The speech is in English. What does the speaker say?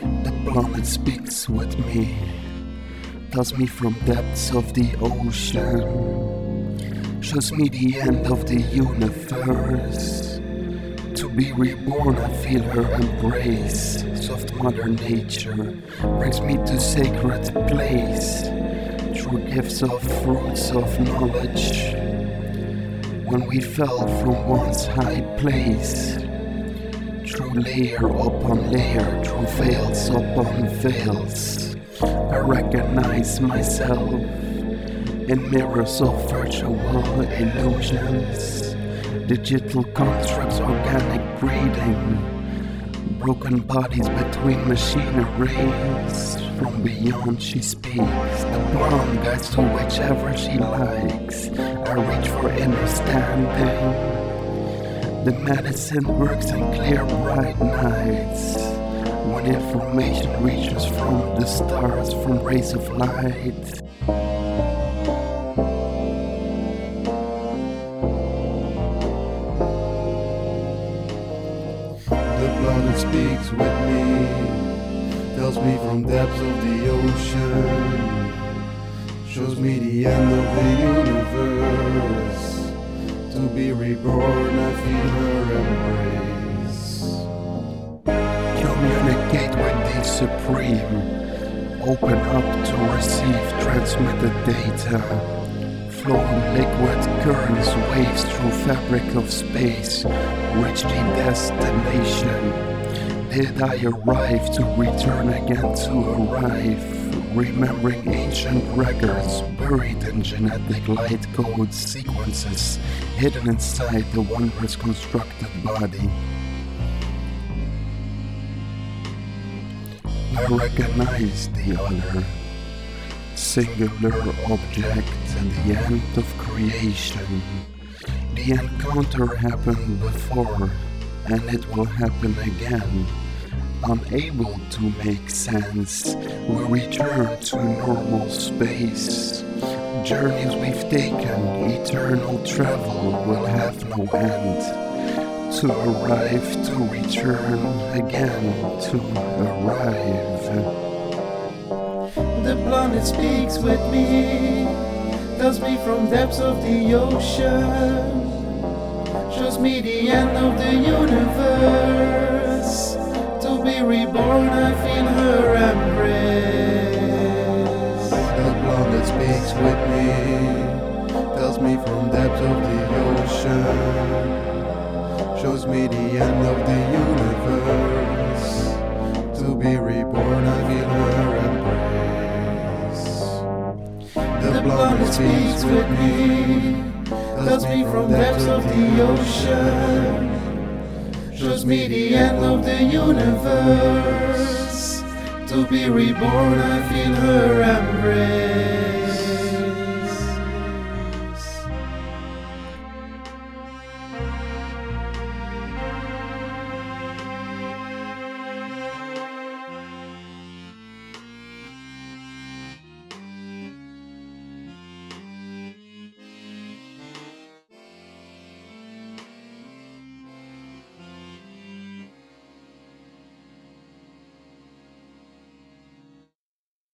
The planet speaks with me, tells me from depths of the ocean, shows me the end of the universe. To be reborn, I feel her embrace. Soft Mother Nature brings me to sacred place through gifts of fruits of knowledge. When we fell from once high place through layer upon layer, through veils upon veils. I recognize myself in mirrors of virtual illusions, digital constructs, organic breeding, broken bodies between machineries. From beyond she speaks, the blonde guides to whichever she likes. I reach for understanding. The medicine works in clear, bright nights. When information reaches from the stars, from rays of light. The planet speaks with me, tells me from depths of the ocean, shows me the end of the universe. To be reborn, I feel her embrace. Communicate with the Supreme. Open up to receive transmitted data. Flowing liquid currents, waves through fabric of space. Reach the destination. Did I arrive to return again to arrive? Remembering ancient records buried in genetic light code sequences hidden inside the wondrous constructed body. I recognize the other, singular object and the end of creation. The encounter happened before, and it will happen again. Unable to make sense, we return to normal space. Journeys we've taken, eternal travel will have no end. To arrive, to return, again, to arrive. The planet speaks with me, tells me from depths of the ocean, shows me the end of the universe. Of the ocean, shows me the end of the universe. To be reborn, I feel her embrace. The planet speaks with me, tells me from depths of the ocean, shows me the end of the universe. To be reborn, I feel her embrace.